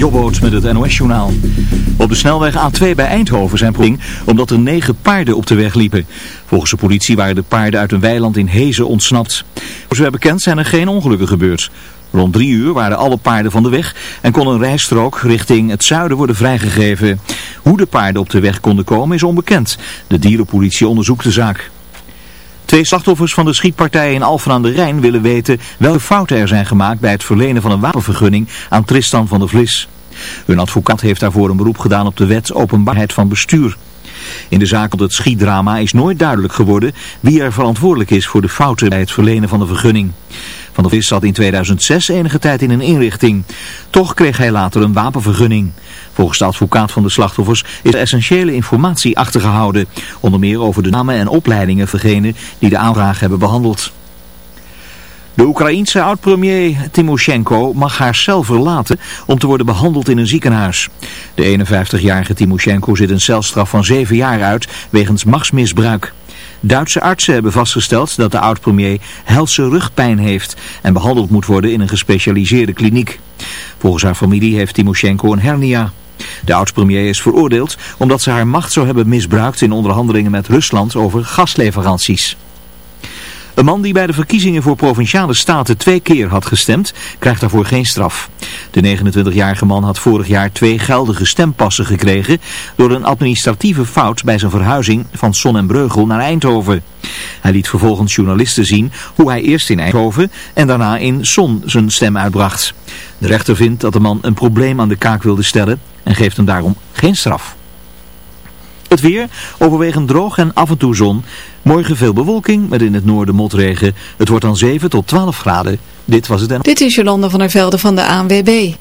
Jobboot met het NOS-journaal. Op de snelweg A2 bij Eindhoven zijn problemen omdat er negen paarden op de weg liepen. Volgens de politie waren de paarden uit een weiland in Hezen ontsnapt. Voor zover bekend zijn er geen ongelukken gebeurd. Rond drie uur waren alle paarden van de weg en kon een rijstrook richting het zuiden worden vrijgegeven. Hoe de paarden op de weg konden komen is onbekend. De dierenpolitie onderzoekt de zaak. Twee slachtoffers van de schietpartij in Alphen aan de Rijn willen weten welke fouten er zijn gemaakt bij het verlenen van een wapenvergunning aan Tristan van der Vlis. Hun advocaat heeft daarvoor een beroep gedaan op de wet openbaarheid van bestuur. In de zaak tot het schietdrama is nooit duidelijk geworden wie er verantwoordelijk is voor de fouten bij het verlenen van de vergunning. Van der Vlis zat in 2006 enige tijd in een inrichting. Toch kreeg hij later een wapenvergunning. Volgens de advocaat van de slachtoffers is essentiële informatie achtergehouden. Onder meer over de namen en opleidingen van degenen die de aanvraag hebben behandeld. De Oekraïense oud-premier Timoshenko mag haar cel verlaten om te worden behandeld in een ziekenhuis. De 51-jarige Timoshenko zit een celstraf van 7 jaar uit wegens machtsmisbruik. Duitse artsen hebben vastgesteld dat de oud-premier helse rugpijn heeft en behandeld moet worden in een gespecialiseerde kliniek. Volgens haar familie heeft Timoshenko een hernia. De oud-premier is veroordeeld omdat ze haar macht zou hebben misbruikt in onderhandelingen met Rusland over gasleveranties. Een man die bij de verkiezingen voor provinciale staten twee keer had gestemd, krijgt daarvoor geen straf. De 29-jarige man had vorig jaar twee geldige stempassen gekregen door een administratieve fout bij zijn verhuizing van Son en Breugel naar Eindhoven. Hij liet vervolgens journalisten zien hoe hij eerst in Eindhoven en daarna in Son zijn stem uitbracht. De rechter vindt dat de man een probleem aan de kaak wilde stellen en geeft hem daarom geen straf. Het weer, overwegend droog en af en toe zon. Morgen veel bewolking, met in het noorden motregen. Het wordt dan 7 tot 12 graden. Dit was het en... Dit is Jolanda van der Velde van de ANWB.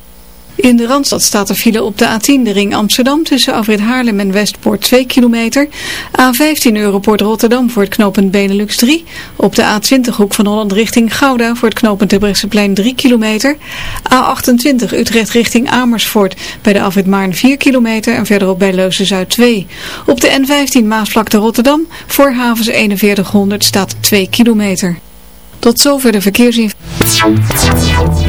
In de Randstad staat er file op de A10, de ring Amsterdam, tussen Afrit Haarlem en Westpoort 2 kilometer. A15 Europort Rotterdam voor het knooppunt Benelux 3. Op de A20 hoek van Holland richting Gouda voor het knooppunt Terbrechtseplein 3 kilometer. A28 Utrecht richting Amersfoort bij de Afrit Maarn 4 kilometer en verderop bij Leusen-Zuid 2. Op de N15 Maasvlakte Rotterdam voor havens 4100 staat 2 kilometer. Tot zover de verkeersinformatie.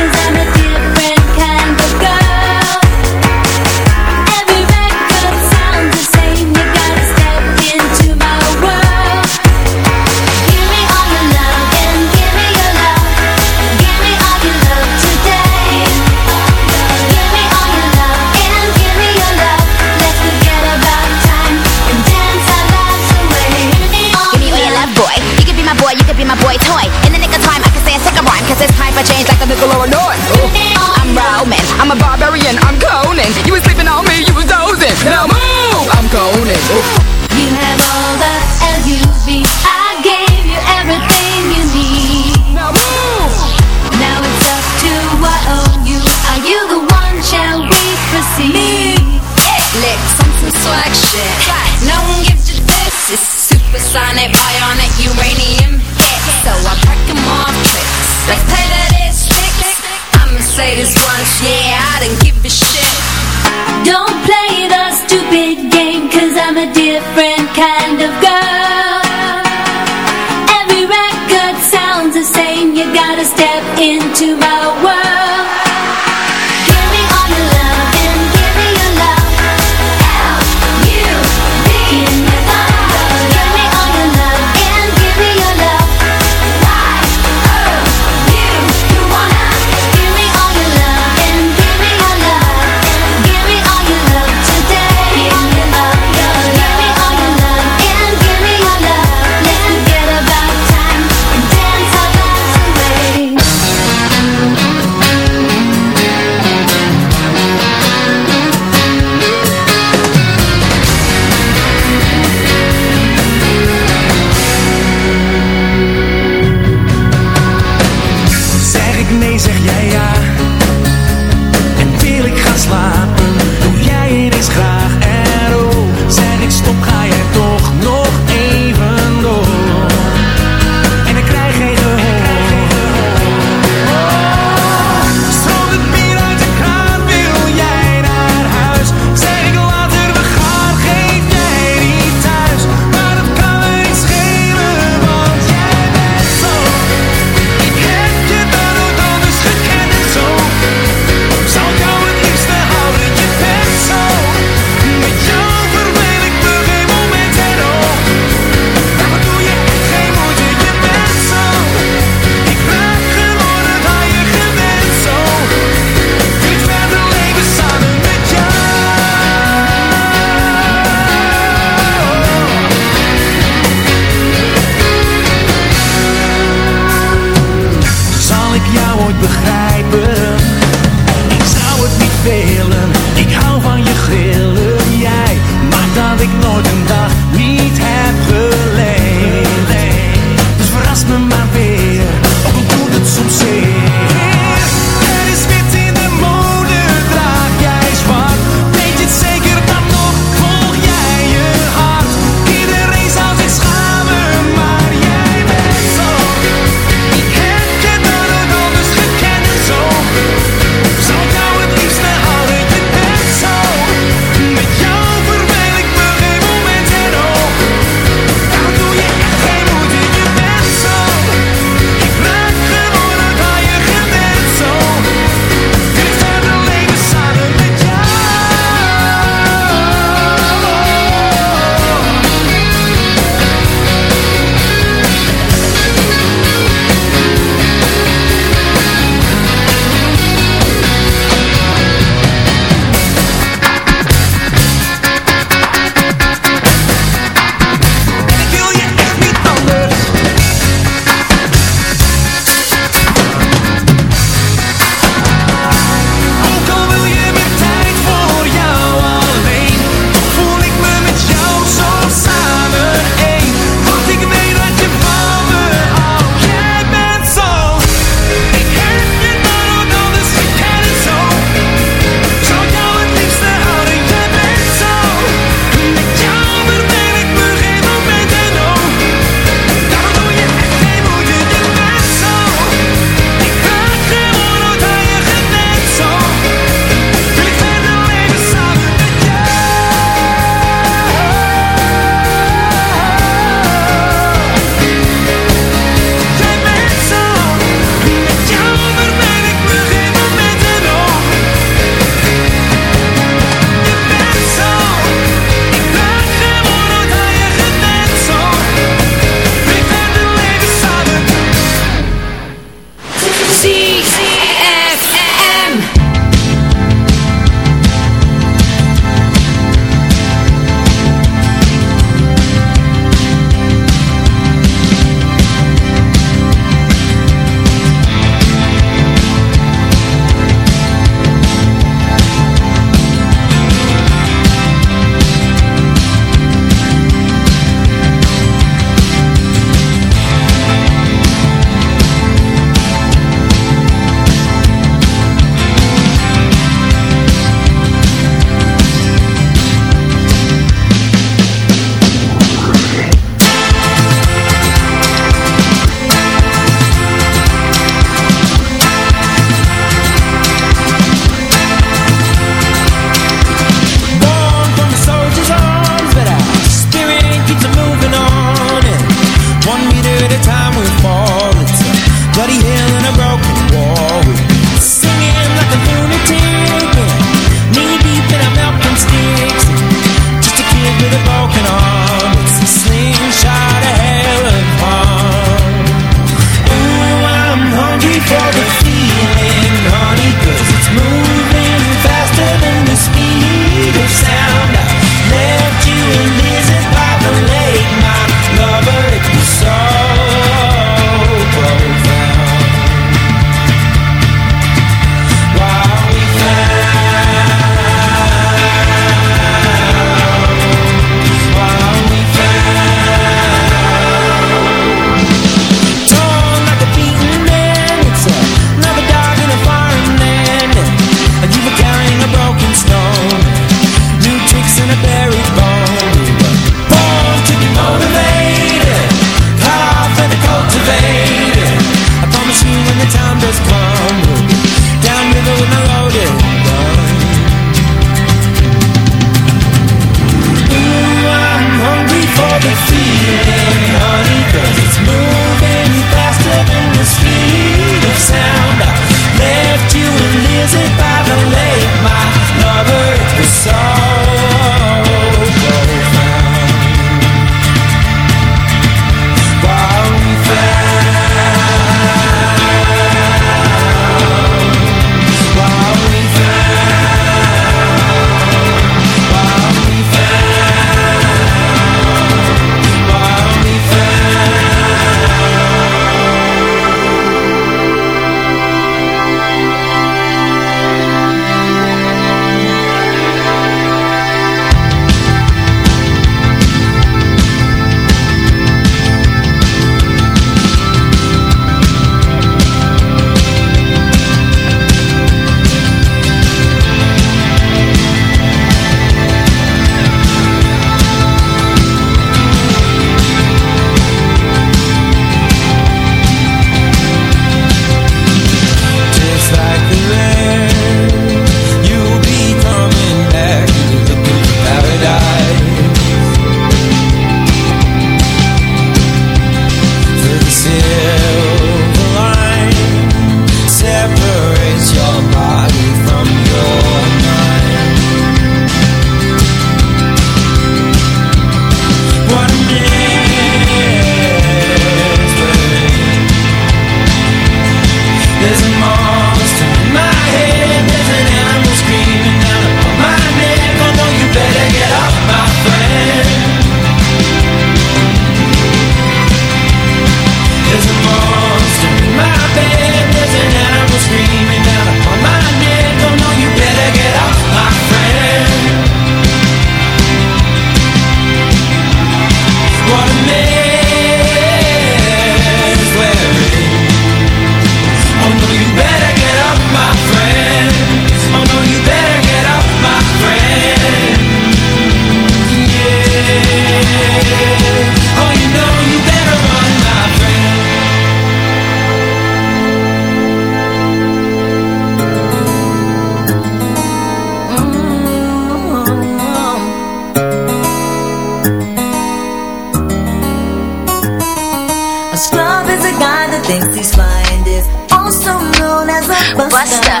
thinks he's fine. Is also known as a buster. buster.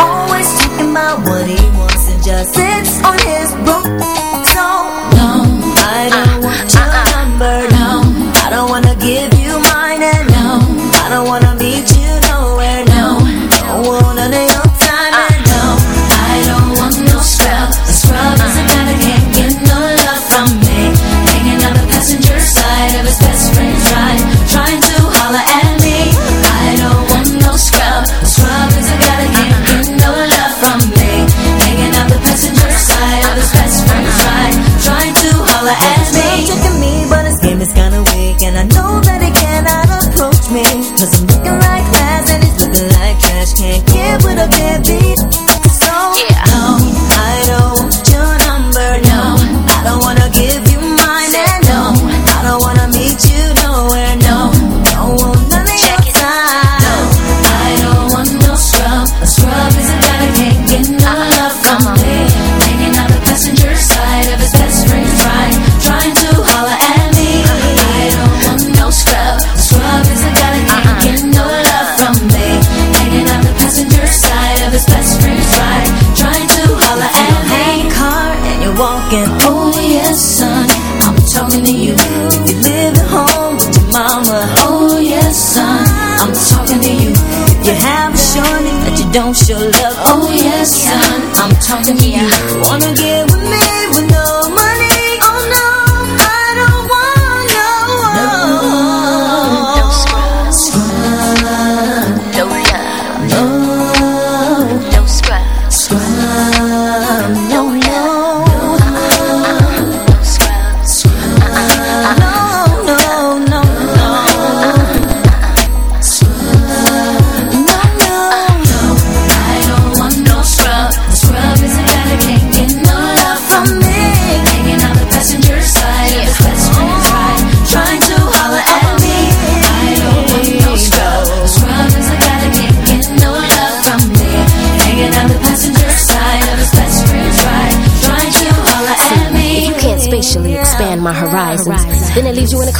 Always talking about what he wants and just sits on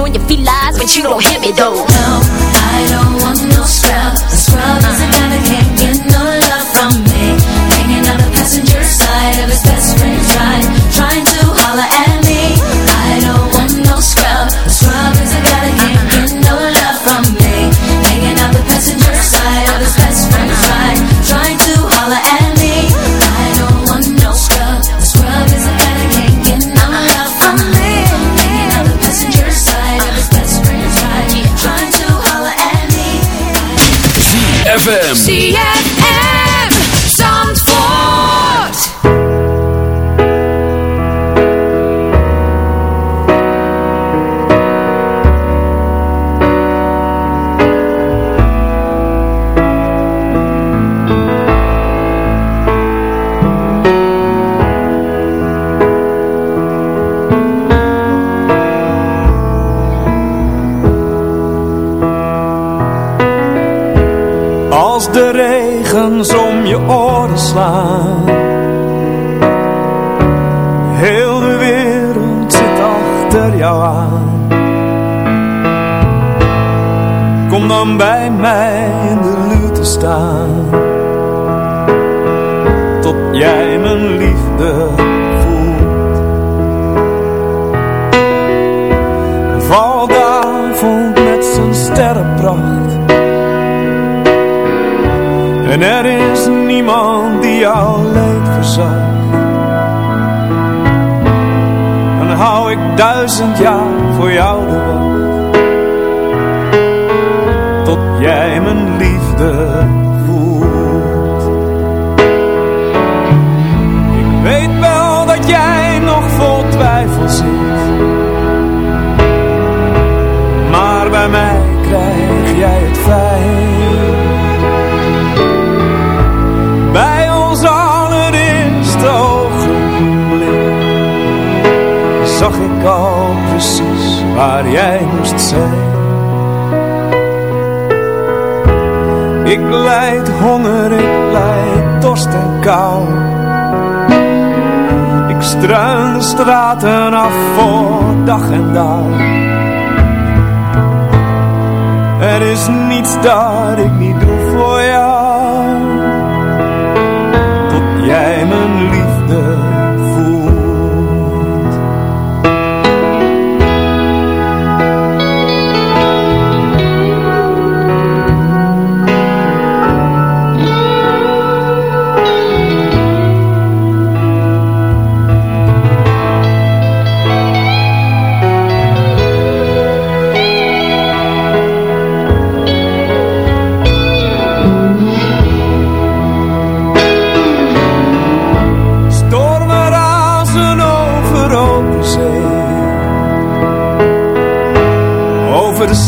on your felines, but you don't hear me though. No, I don't ZFM Ik lijd honger, ik lijd dorst en kou. Ik struin de straten af voor dag en dag. Er is niets dat ik niet doe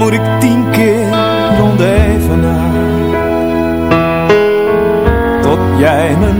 Moet ik tien keer rond even na. Tot jij mijn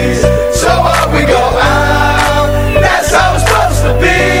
Be.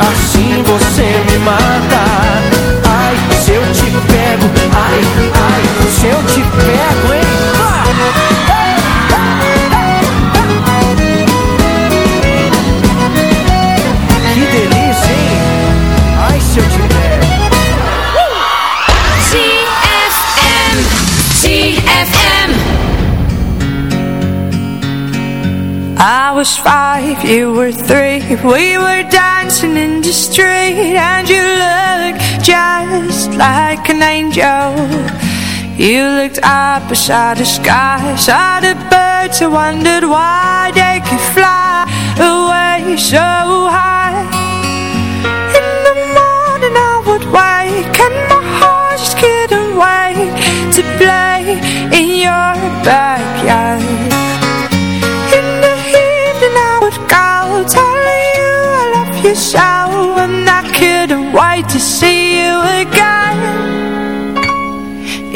assim você me mata. Ai, se eu te pego, ai, ai, se eu te pego, hein? Que delícia, hein? Ai, se eu te pego. TFM, TFM. I was five, you were three We were dancing the street And you looked just like an angel. You looked up beside the sky Saw the birds and wondered why they could fly away so high. In the morning I would wake And my heart just couldn't wait To play in your backyard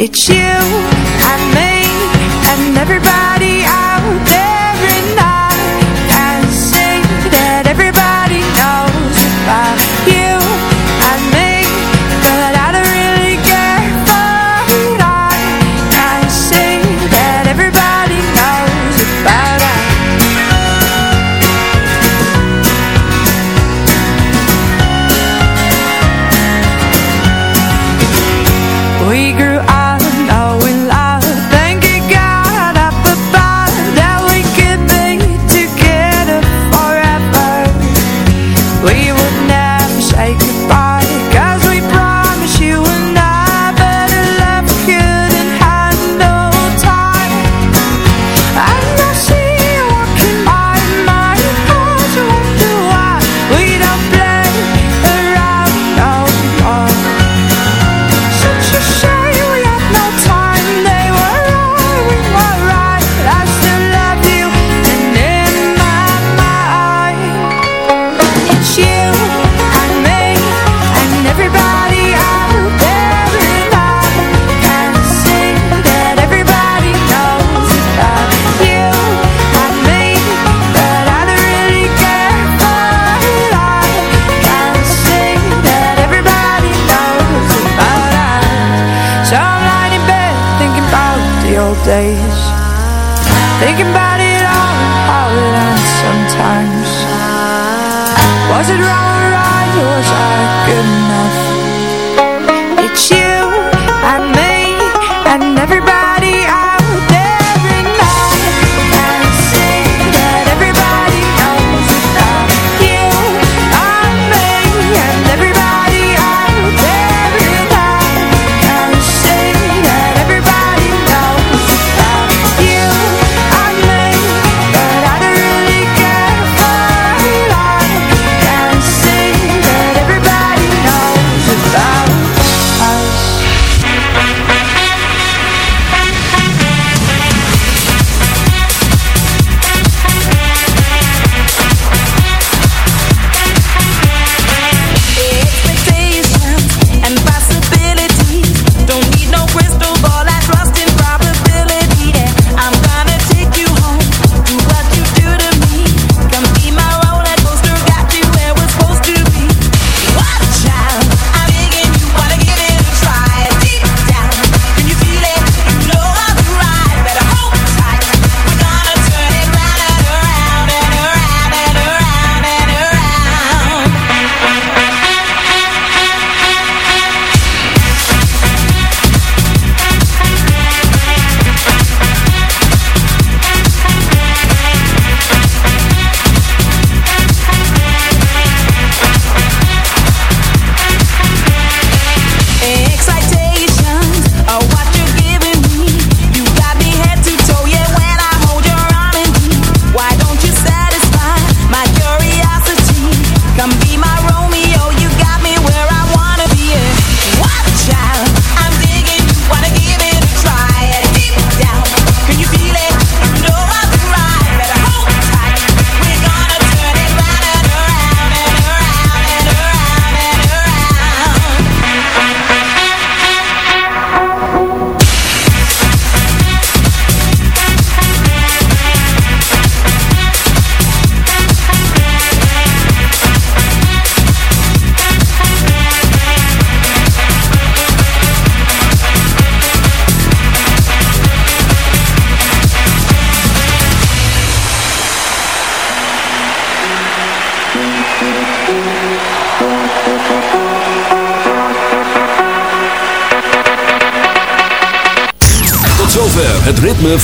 It's you.